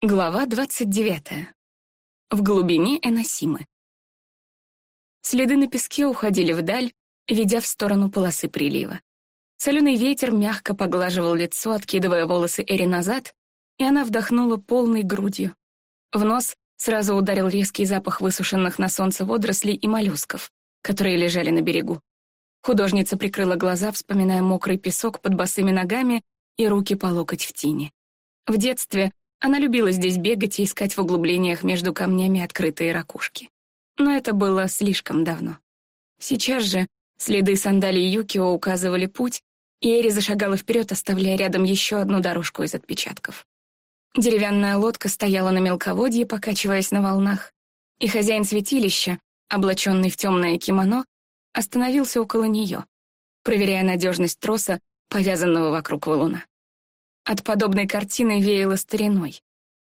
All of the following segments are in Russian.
Глава 29. В глубине Эносимы. Следы на песке уходили вдаль, ведя в сторону полосы прилива. Соленый ветер мягко поглаживал лицо, откидывая волосы Эри назад, и она вдохнула полной грудью. В нос сразу ударил резкий запах высушенных на солнце водорослей и моллюсков, которые лежали на берегу. Художница прикрыла глаза, вспоминая мокрый песок под босыми ногами и руки по локоть в тени. В детстве она любила здесь бегать и искать в углублениях между камнями открытые ракушки. Но это было слишком давно. Сейчас же следы сандалий Юкио указывали путь, и Эри зашагала вперед, оставляя рядом еще одну дорожку из отпечатков. Деревянная лодка стояла на мелководье, покачиваясь на волнах, и хозяин святилища, облаченный в темное кимоно, остановился около нее, проверяя надежность троса, повязанного вокруг валуна. От подобной картины веяло стариной.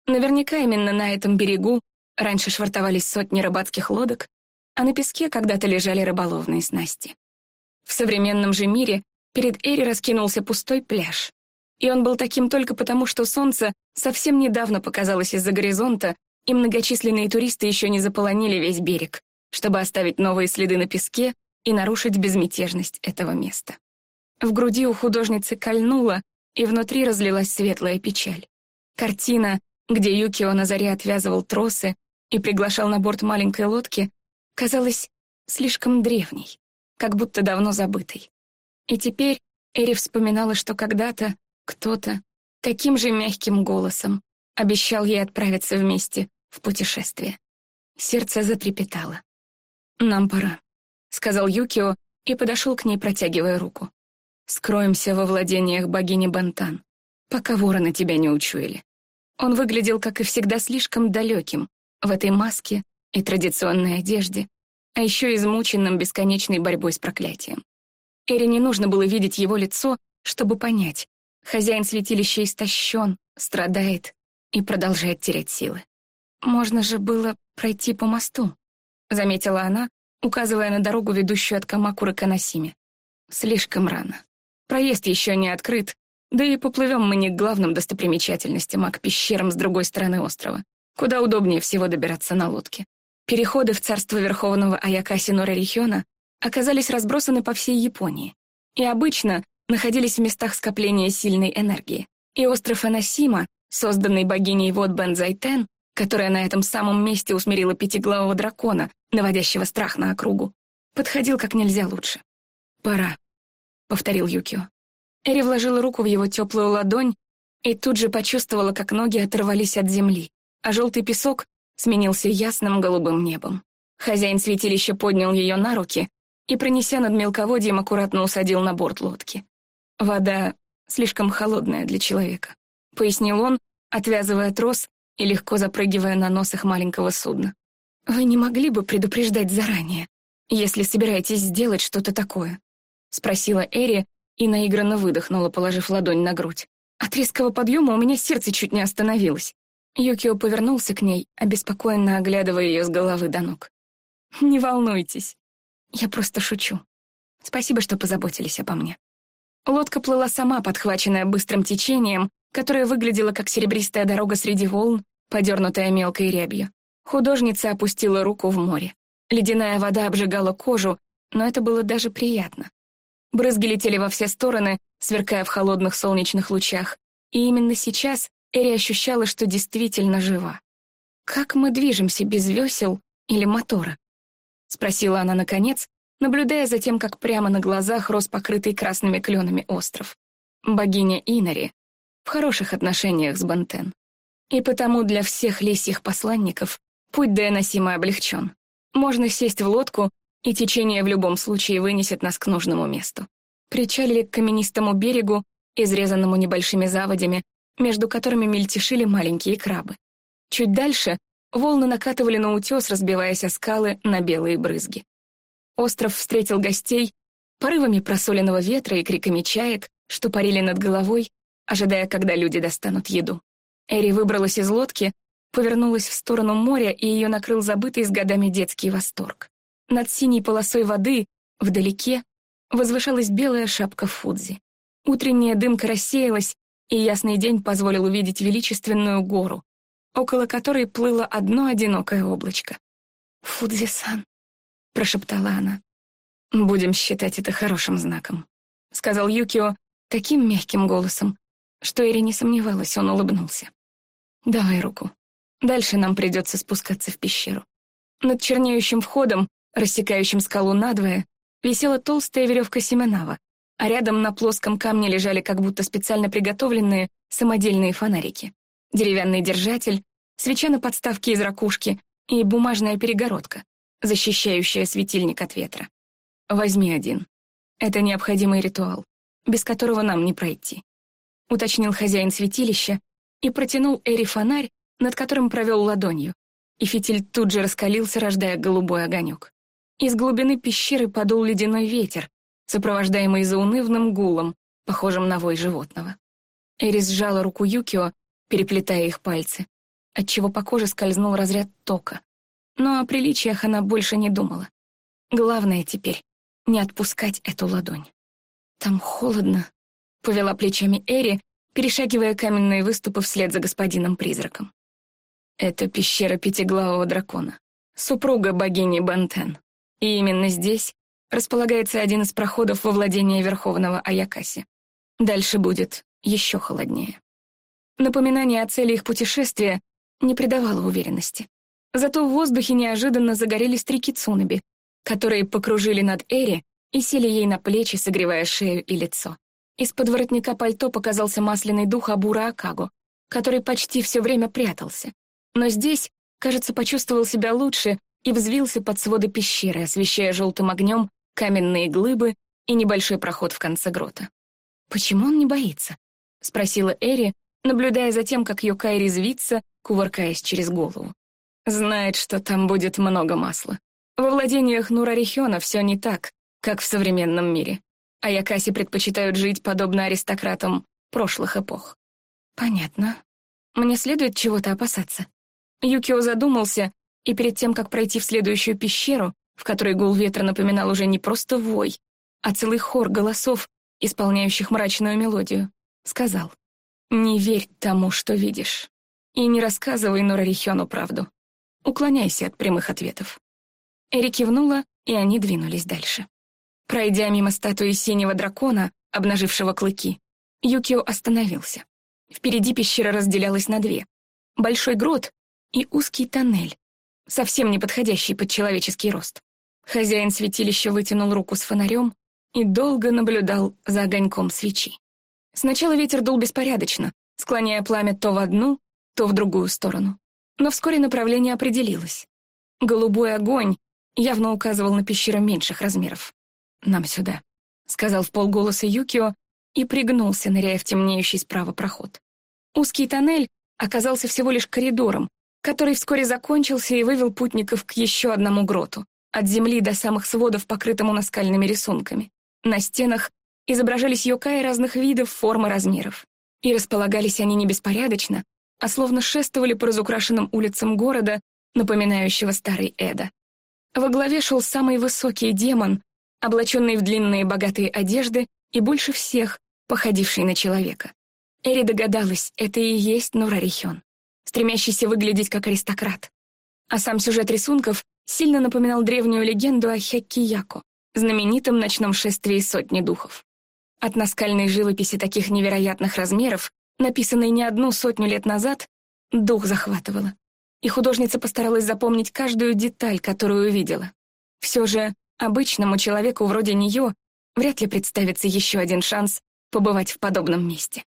Наверняка именно на этом берегу раньше швартовались сотни рыбацких лодок, а на песке когда-то лежали рыболовные снасти. В современном же мире перед Эри раскинулся пустой пляж. И он был таким только потому, что солнце совсем недавно показалось из-за горизонта, и многочисленные туристы еще не заполонили весь берег, чтобы оставить новые следы на песке и нарушить безмятежность этого места. В груди у художницы кольнуло, и внутри разлилась светлая печаль. Картина, где Юкио на заре отвязывал тросы и приглашал на борт маленькой лодки, казалась слишком древней, как будто давно забытой. И теперь Эри вспоминала, что когда-то кто-то таким же мягким голосом обещал ей отправиться вместе в путешествие. Сердце затрепетало. «Нам пора», — сказал Юкио и подошел к ней, протягивая руку. Скроемся во владениях богини Бантан, пока вороны тебя не учуяли. Он выглядел, как и всегда, слишком далеким в этой маске и традиционной одежде, а еще измученным бесконечной борьбой с проклятием. Эри не нужно было видеть его лицо, чтобы понять. Хозяин святилища истощен, страдает и продолжает терять силы. «Можно же было пройти по мосту», — заметила она, указывая на дорогу, ведущую от Камакуры к Анасиме. «Слишком рано. Проезд еще не открыт, да и поплывем мы не к главным достопримечательностям, а к пещерам с другой стороны острова, куда удобнее всего добираться на лодке. Переходы в царство Верховного Аякаси Норарихиона оказались разбросаны по всей Японии и обычно находились в местах скопления сильной энергии. И остров Анасима, созданный богиней вод Бензайтен, которая на этом самом месте усмирила пятиглавого дракона, наводящего страх на округу, подходил как нельзя лучше. Пора повторил Юкио. Эри вложила руку в его теплую ладонь и тут же почувствовала, как ноги оторвались от земли, а желтый песок сменился ясным голубым небом. Хозяин святилища поднял ее на руки и, пронеся над мелководьем, аккуратно усадил на борт лодки. «Вода слишком холодная для человека», — пояснил он, отвязывая трос и легко запрыгивая на нос их маленького судна. «Вы не могли бы предупреждать заранее, если собираетесь сделать что-то такое?» — спросила Эри и наигранно выдохнула, положив ладонь на грудь. От резкого подъема у меня сердце чуть не остановилось. Юкио повернулся к ней, обеспокоенно оглядывая ее с головы до ног. «Не волнуйтесь. Я просто шучу. Спасибо, что позаботились обо мне». Лодка плыла сама, подхваченная быстрым течением, которое выглядело как серебристая дорога среди волн, подернутая мелкой рябью. Художница опустила руку в море. Ледяная вода обжигала кожу, но это было даже приятно. Брызги летели во все стороны, сверкая в холодных солнечных лучах. И именно сейчас Эри ощущала, что действительно жива. «Как мы движемся без весел или мотора?» — спросила она наконец, наблюдая за тем, как прямо на глазах рос покрытый красными кленами остров. Богиня Инари в хороших отношениях с Бантен. И потому для всех лисьих посланников путь до Эносима облегчен. Можно сесть в лодку и течение в любом случае вынесет нас к нужному месту. Причалили к каменистому берегу, изрезанному небольшими заводями, между которыми мельтешили маленькие крабы. Чуть дальше волны накатывали на утес, разбиваясь о скалы на белые брызги. Остров встретил гостей порывами просоленного ветра и криками чаек, что парили над головой, ожидая, когда люди достанут еду. Эри выбралась из лодки, повернулась в сторону моря, и ее накрыл забытый с годами детский восторг. Над синей полосой воды, вдалеке, возвышалась белая шапка Фудзи. Утренняя дымка рассеялась, и ясный день позволил увидеть величественную гору, около которой плыло одно одинокое облачко. «Фудзи-сан», — прошептала она. «Будем считать это хорошим знаком», — сказал Юкио таким мягким голосом, что Эри не сомневалась, он улыбнулся. «Давай руку. Дальше нам придется спускаться в пещеру». Над чернеющим входом, рассекающим скалу надвое, висела толстая веревка Семенава, а рядом на плоском камне лежали как будто специально приготовленные самодельные фонарики. Деревянный держатель, свеча на подставке из ракушки и бумажная перегородка, защищающая светильник от ветра. «Возьми один. Это необходимый ритуал, без которого нам не пройти», — уточнил хозяин святилища и протянул Эри фонарь, над которым провел ладонью, и фитиль тут же раскалился, рождая голубой огонек. Из глубины пещеры подул ледяной ветер, сопровождаемый заунывным гулом, похожим на вой животного. Эрис сжала руку Юкио, переплетая их пальцы, отчего по коже скользнул разряд тока. Но о приличиях она больше не думала. Главное теперь — не отпускать эту ладонь. «Там холодно», — повела плечами Эри, перешагивая каменные выступы вслед за господином-призраком. Это пещера пятиглавого дракона, супруга богини Бантен. И именно здесь располагается один из проходов во владение Верховного Аякаси. Дальше будет еще холоднее. Напоминание о цели их путешествия не придавало уверенности. Зато в воздухе неожиданно загорелись три кицунаби, которые покружили над Эри и сели ей на плечи, согревая шею и лицо. Из-под воротника пальто показался масляный дух Абура Акагу, который почти все время прятался. Но здесь, кажется, почувствовал себя лучше и взвился под своды пещеры, освещая желтым огнем каменные глыбы и небольшой проход в конце грота. «Почему он не боится?» — спросила Эри, наблюдая за тем, как Йокай резвится, кувыркаясь через голову. «Знает, что там будет много масла. Во владениях Нурарихёна все не так, как в современном мире. А Якаси предпочитают жить подобно аристократам прошлых эпох». «Понятно. Мне следует чего-то опасаться». Юкио задумался, и перед тем, как пройти в следующую пещеру, в которой гул ветра напоминал уже не просто вой, а целый хор голосов, исполняющих мрачную мелодию, сказал, «Не верь тому, что видишь, и не рассказывай Норарихёну правду. Уклоняйся от прямых ответов». Эри кивнула, и они двинулись дальше. Пройдя мимо статуи синего дракона, обнажившего клыки, Юкио остановился. Впереди пещера разделялась на две. Большой грот и узкий тоннель, совсем не подходящий под человеческий рост. Хозяин святилища вытянул руку с фонарем и долго наблюдал за огоньком свечи. Сначала ветер дул беспорядочно, склоняя пламя то в одну, то в другую сторону. Но вскоре направление определилось. Голубой огонь явно указывал на пещеру меньших размеров. «Нам сюда», — сказал в полголоса Юкио и пригнулся, ныряя в темнеющий справа проход. Узкий тоннель оказался всего лишь коридором, который вскоре закончился и вывел путников к еще одному гроту от земли до самых сводов, покрытому наскальными рисунками. На стенах изображались йокаи разных видов, форм и размеров. И располагались они не беспорядочно, а словно шествовали по разукрашенным улицам города, напоминающего старый Эда. Во главе шел самый высокий демон, облаченный в длинные богатые одежды и больше всех походивший на человека. Эри догадалась, это и есть Нурарихён, стремящийся выглядеть как аристократ. А сам сюжет рисунков сильно напоминал древнюю легенду о Хеккияко, знаменитом ночном шествии сотни духов. От наскальной живописи таких невероятных размеров, написанной не одну сотню лет назад, дух захватывало. И художница постаралась запомнить каждую деталь, которую увидела. Все же обычному человеку вроде нее вряд ли представится еще один шанс побывать в подобном месте.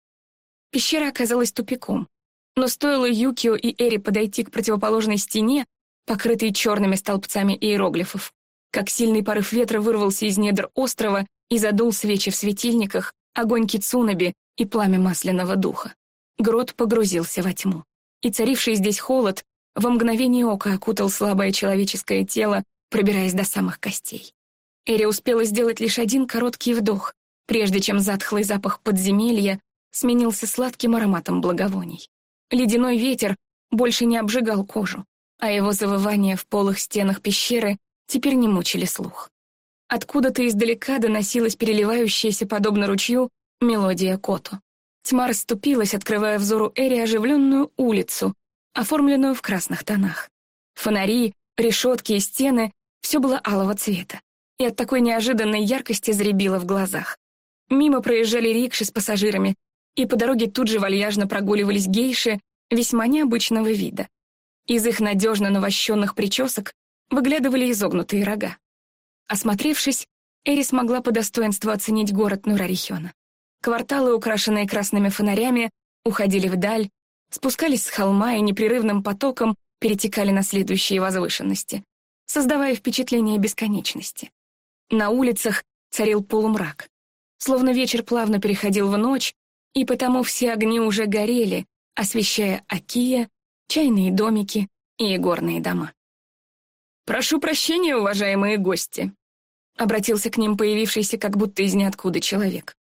Пещера оказалась тупиком, но стоило Юкио и Эри подойти к противоположной стене, покрытый черными столбцами иероглифов. Как сильный порыв ветра вырвался из недр острова и задул свечи в светильниках, огонь кицунаби и пламя масляного духа. Грот погрузился во тьму. И царивший здесь холод во мгновение ока окутал слабое человеческое тело, пробираясь до самых костей. Эри успела сделать лишь один короткий вдох, прежде чем затхлый запах подземелья сменился сладким ароматом благовоний. Ледяной ветер больше не обжигал кожу а его завывания в полых стенах пещеры теперь не мучили слух. Откуда-то издалека доносилась переливающаяся, подобно ручью, мелодия коту. Тьма расступилась, открывая взору Эри оживленную улицу, оформленную в красных тонах. Фонари, решетки и стены — все было алого цвета, и от такой неожиданной яркости заребило в глазах. Мимо проезжали рикши с пассажирами, и по дороге тут же вальяжно прогуливались гейши весьма необычного вида. Из их надежно навощенных причесок выглядывали изогнутые рога. Осмотревшись, Эри смогла по достоинству оценить город Нурарихена. Кварталы, украшенные красными фонарями, уходили вдаль, спускались с холма и непрерывным потоком перетекали на следующие возвышенности, создавая впечатление бесконечности. На улицах царил полумрак. Словно вечер плавно переходил в ночь, и потому все огни уже горели, освещая Акия, чайные домики и горные дома. «Прошу прощения, уважаемые гости», — обратился к ним появившийся как будто из ниоткуда человек.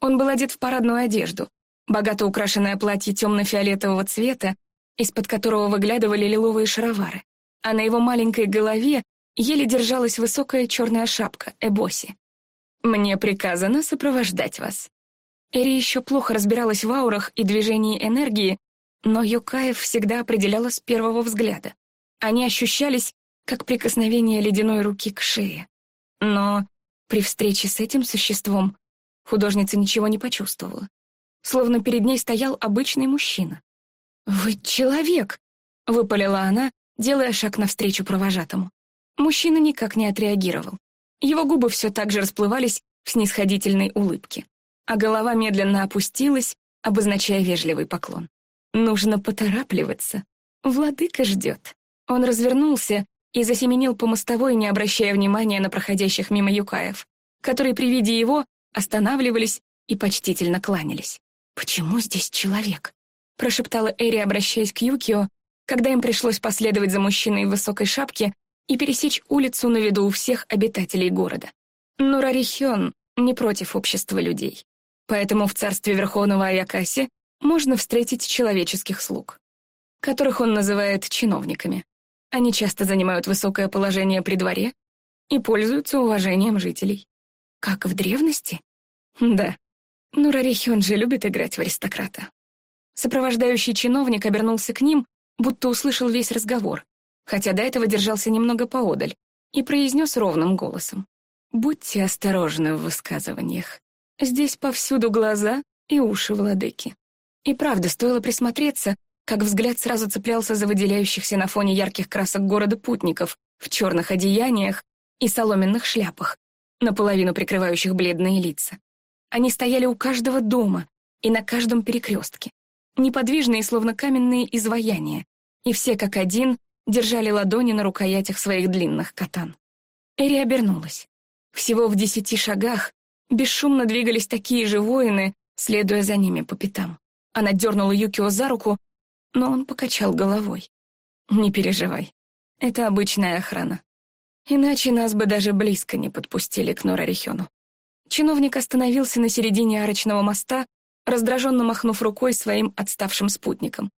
Он был одет в парадную одежду, богато украшенное платье темно-фиолетового цвета, из-под которого выглядывали лиловые шаровары, а на его маленькой голове еле держалась высокая черная шапка Эбоси. «Мне приказано сопровождать вас». Эри еще плохо разбиралась в аурах и движении энергии, но Юкаев всегда определяла с первого взгляда. Они ощущались, как прикосновение ледяной руки к шее. Но при встрече с этим существом художница ничего не почувствовала. Словно перед ней стоял обычный мужчина. «Вы человек!» — выпалила она, делая шаг навстречу провожатому. Мужчина никак не отреагировал. Его губы все так же расплывались в снисходительной улыбке, а голова медленно опустилась, обозначая вежливый поклон. Нужно поторапливаться. Владыка ждет. Он развернулся и засеменил по мостовой, не обращая внимания на проходящих мимо юкаев, которые при виде его останавливались и почтительно кланялись. «Почему здесь человек?» — прошептала Эри, обращаясь к Юкио, когда им пришлось последовать за мужчиной в высокой шапке и пересечь улицу на виду у всех обитателей города. Но Рарихион не против общества людей, поэтому в царстве Верховного Аякаси можно встретить человеческих слуг, которых он называет чиновниками. Они часто занимают высокое положение при дворе и пользуются уважением жителей. Как в древности? Да. Но Рарихион же любит играть в аристократа. Сопровождающий чиновник обернулся к ним, будто услышал весь разговор, хотя до этого держался немного поодаль, и произнес ровным голосом. «Будьте осторожны в высказываниях. Здесь повсюду глаза и уши владыки». И правда, стоило присмотреться, как взгляд сразу цеплялся за выделяющихся на фоне ярких красок города путников в черных одеяниях и соломенных шляпах, наполовину прикрывающих бледные лица. Они стояли у каждого дома и на каждом перекрестке, неподвижные, словно каменные изваяния, и все как один держали ладони на рукоятях своих длинных катан. Эри обернулась. Всего в десяти шагах бесшумно двигались такие же воины, следуя за ними по пятам. Она дернула Юкио за руку, но он покачал головой. «Не переживай, это обычная охрана. Иначе нас бы даже близко не подпустили к Норарихёну». Чиновник остановился на середине арочного моста, раздраженно махнув рукой своим отставшим спутникам,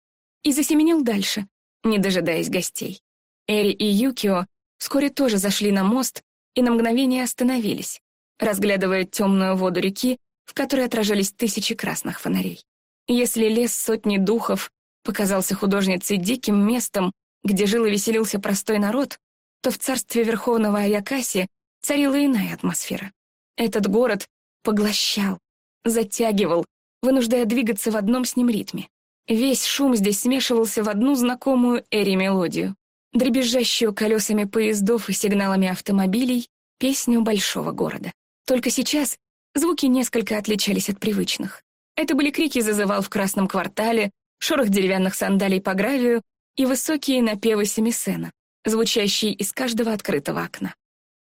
и засеменил дальше, не дожидаясь гостей. Эри и Юкио вскоре тоже зашли на мост и на мгновение остановились, разглядывая темную воду реки, в которой отражались тысячи красных фонарей. Если лес сотни духов показался художнице диким местом, где жил и веселился простой народ, то в царстве Верховного Аякаси царила иная атмосфера. Этот город поглощал, затягивал, вынуждая двигаться в одном с ним ритме. Весь шум здесь смешивался в одну знакомую Эри мелодию, дребезжащую колесами поездов и сигналами автомобилей, песню большого города. Только сейчас звуки несколько отличались от привычных. Это были крики зазывал в красном квартале, шорох деревянных сандалий по гравию и высокие напевы семисена, звучащие из каждого открытого окна.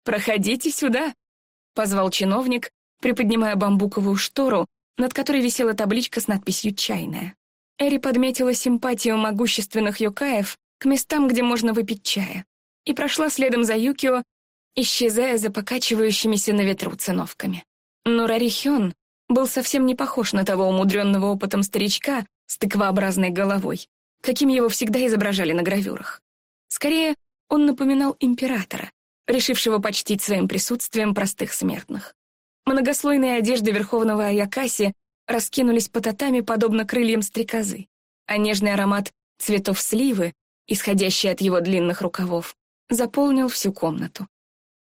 «Проходите сюда!» — позвал чиновник, приподнимая бамбуковую штору, над которой висела табличка с надписью «Чайная». Эри подметила симпатию могущественных юкаев к местам, где можно выпить чая, и прошла следом за Юкио, исчезая за покачивающимися на ветру циновками. Но Рарихён был совсем не похож на того умудренного опытом старичка с тыквообразной головой, каким его всегда изображали на гравюрах. Скорее, он напоминал императора, решившего почтить своим присутствием простых смертных. Многослойные одежды верховного Аякаси раскинулись по татами, подобно крыльям стрекозы, а нежный аромат цветов сливы, исходящий от его длинных рукавов, заполнил всю комнату.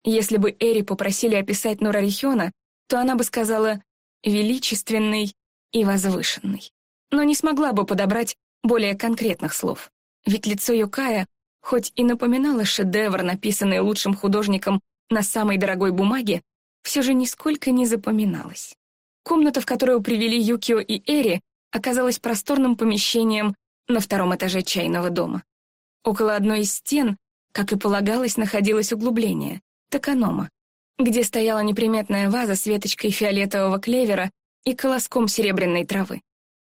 Если бы Эри попросили описать Нурарихена, то она бы сказала «величественный и возвышенный», но не смогла бы подобрать более конкретных слов. Ведь лицо Юкая, хоть и напоминало шедевр, написанный лучшим художником на самой дорогой бумаге, все же нисколько не запоминалось. Комната, в которую привели Юкио и Эри, оказалась просторным помещением на втором этаже чайного дома. Около одной из стен, как и полагалось, находилось углубление — токанома, где стояла неприметная ваза с веточкой фиолетового клевера и колоском серебряной травы.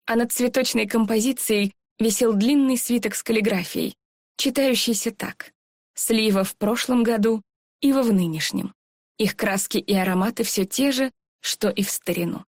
А над цветочной композицией висел длинный свиток с каллиграфией, читающийся так. «Слива в прошлом году, ива в нынешнем. Их краски и ароматы все те же, что и в старину».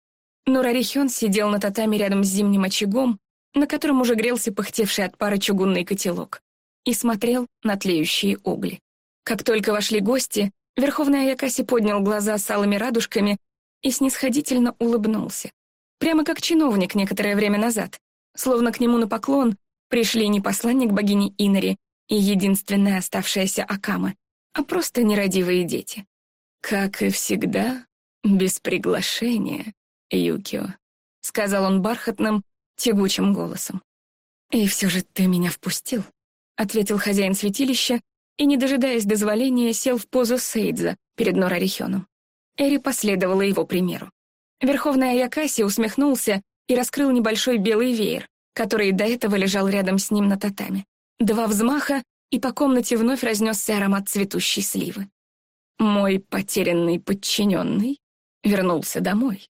Нурарихен сидел на татами рядом с зимним очагом, на котором уже грелся пыхтевший от пара чугунный котелок, и смотрел на тлеющие угли. Как только вошли гости, Верховный Аякаси поднял глаза с алыми радужками и снисходительно улыбнулся. Прямо как чиновник некоторое время назад, словно к нему на поклон пришли не посланник богини Инари и единственная оставшаяся Акама, а просто нерадивые дети. «Как и всегда, без приглашения, Юкио», — сказал он бархатным, тягучим голосом. «И все же ты меня впустил», — ответил хозяин святилища и, не дожидаясь дозволения, сел в позу Сейдза перед Норарихёном. Эри последовала его примеру. Верховный Аякаси усмехнулся и раскрыл небольшой белый веер, который до этого лежал рядом с ним на татами. Два взмаха, и по комнате вновь разнесся аромат цветущей сливы. Мой потерянный подчиненный вернулся домой.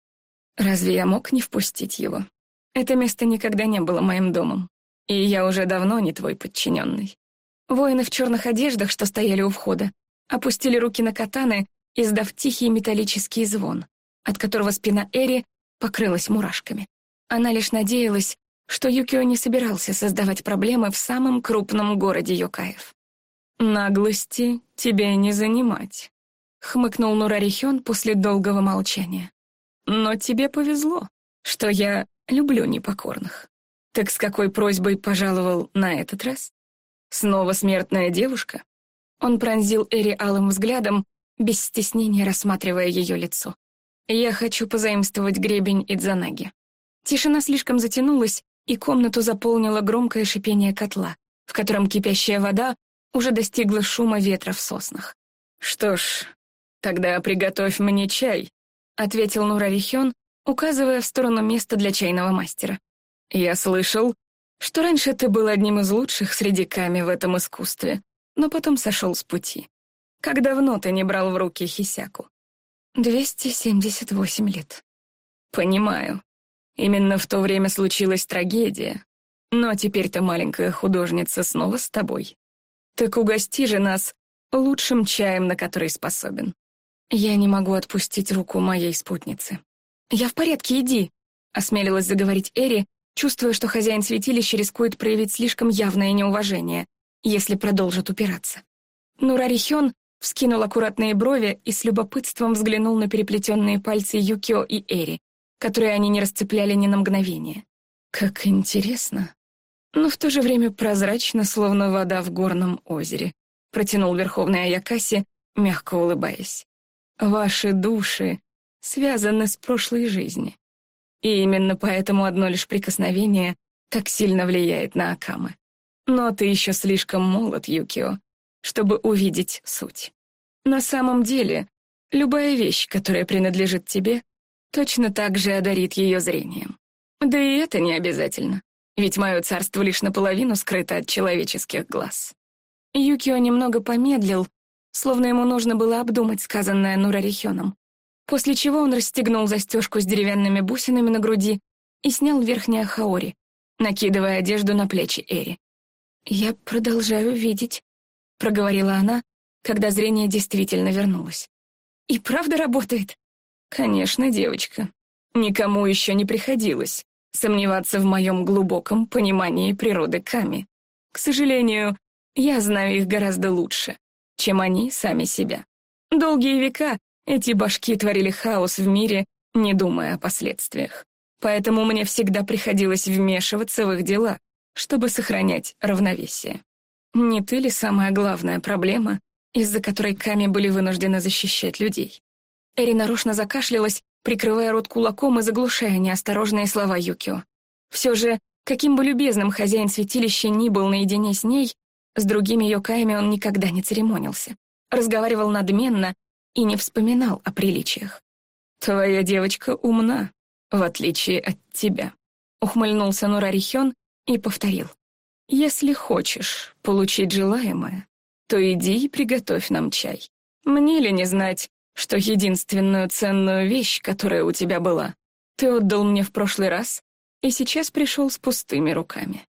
Разве я мог не впустить его? Это место никогда не было моим домом, и я уже давно не твой подчиненный. Воины в черных одеждах, что стояли у входа, опустили руки на катаны, издав тихий металлический звон, от которого спина Эри покрылась мурашками. Она лишь надеялась, что Юкио не собирался создавать проблемы в самом крупном городе Йокаев. «Наглости тебе не занимать», — хмыкнул Нурарихён после долгого молчания. «Но тебе повезло, что я люблю непокорных. Так с какой просьбой пожаловал на этот раз? Снова смертная девушка?» Он пронзил Эри алым взглядом, без стеснения рассматривая ее лицо. «Я хочу позаимствовать гребень Идзанаги». Тишина слишком затянулась, и комнату заполнило громкое шипение котла, в котором кипящая вода уже достигла шума ветра в соснах. «Что ж, тогда приготовь мне чай», — ответил Нурарихён, указывая в сторону места для чайного мастера. «Я слышал, что раньше ты был одним из лучших среди ками в этом искусстве, но потом сошел с пути. Как давно ты не брал в руки хисяку?» «278 лет». «Понимаю. Именно в то время случилась трагедия. Но теперь-то маленькая художница снова с тобой. Так угости же нас лучшим чаем, на который способен. Я не могу отпустить руку моей спутницы. «Я в порядке, иди», — осмелилась заговорить Эри, чувствуя, что хозяин святилища рискует проявить слишком явное неуважение, если продолжит упираться. Нурарихён вскинул аккуратные брови и с любопытством взглянул на переплетенные пальцы Юкио и Эри, которые они не расцепляли ни на мгновение. Как интересно. Но в то же время прозрачно, словно вода в горном озере, протянул Верховный Аякаси, мягко улыбаясь. Ваши души связаны с прошлой жизнью. И именно поэтому одно лишь прикосновение так сильно влияет на Акамы. Но ты еще слишком молод, Юкио, чтобы увидеть суть. На самом деле, любая вещь, которая принадлежит тебе, точно так же одарит ее зрением. Да и это не обязательно, ведь мое царство лишь наполовину скрыто от человеческих глаз. Юкио немного помедлил, словно ему нужно было обдумать сказанное Нурарихёном, после чего он расстегнул застежку с деревянными бусинами на груди и снял верхнее хаори, накидывая одежду на плечи Эри. «Я продолжаю видеть», — проговорила она, когда зрение действительно вернулось. «И правда работает?» «Конечно, девочка. Никому еще не приходилось сомневаться в моем глубоком понимании природы Ками. К сожалению, я знаю их гораздо лучше, чем они сами себя. Долгие века эти башки творили хаос в мире, не думая о последствиях. Поэтому мне всегда приходилось вмешиваться в их дела, чтобы сохранять равновесие. Не ты ли самая главная проблема, из-за которой Ками были вынуждены защищать людей? Эри нарочно закашлялась, прикрывая рот кулаком и заглушая неосторожные слова Юкио. Все же, каким бы любезным хозяин святилища ни был наедине с ней, с другими Йокаями он никогда не церемонился. Разговаривал надменно и не вспоминал о приличиях. «Твоя девочка умна, в отличие от тебя», — ухмыльнулся Нурарихён и повторил. «Если хочешь получить желаемое, то иди и приготовь нам чай. Мне ли не знать, что единственную ценную вещь, которая у тебя была, ты отдал мне в прошлый раз и сейчас пришел с пустыми руками».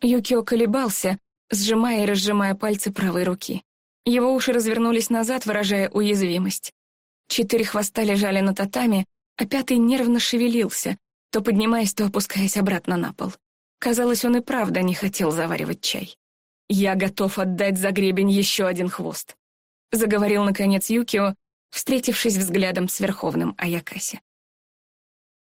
Юкио колебался, сжимая и разжимая пальцы правой руки. Его уши развернулись назад, выражая уязвимость. Четыре хвоста лежали на татами, а пятый нервно шевелился, то поднимаясь, то опускаясь обратно на пол. Казалось, он и правда не хотел заваривать чай. «Я готов отдать за гребень еще один хвост», — заговорил, наконец, Юкио, встретившись взглядом с Верховным Аякаси.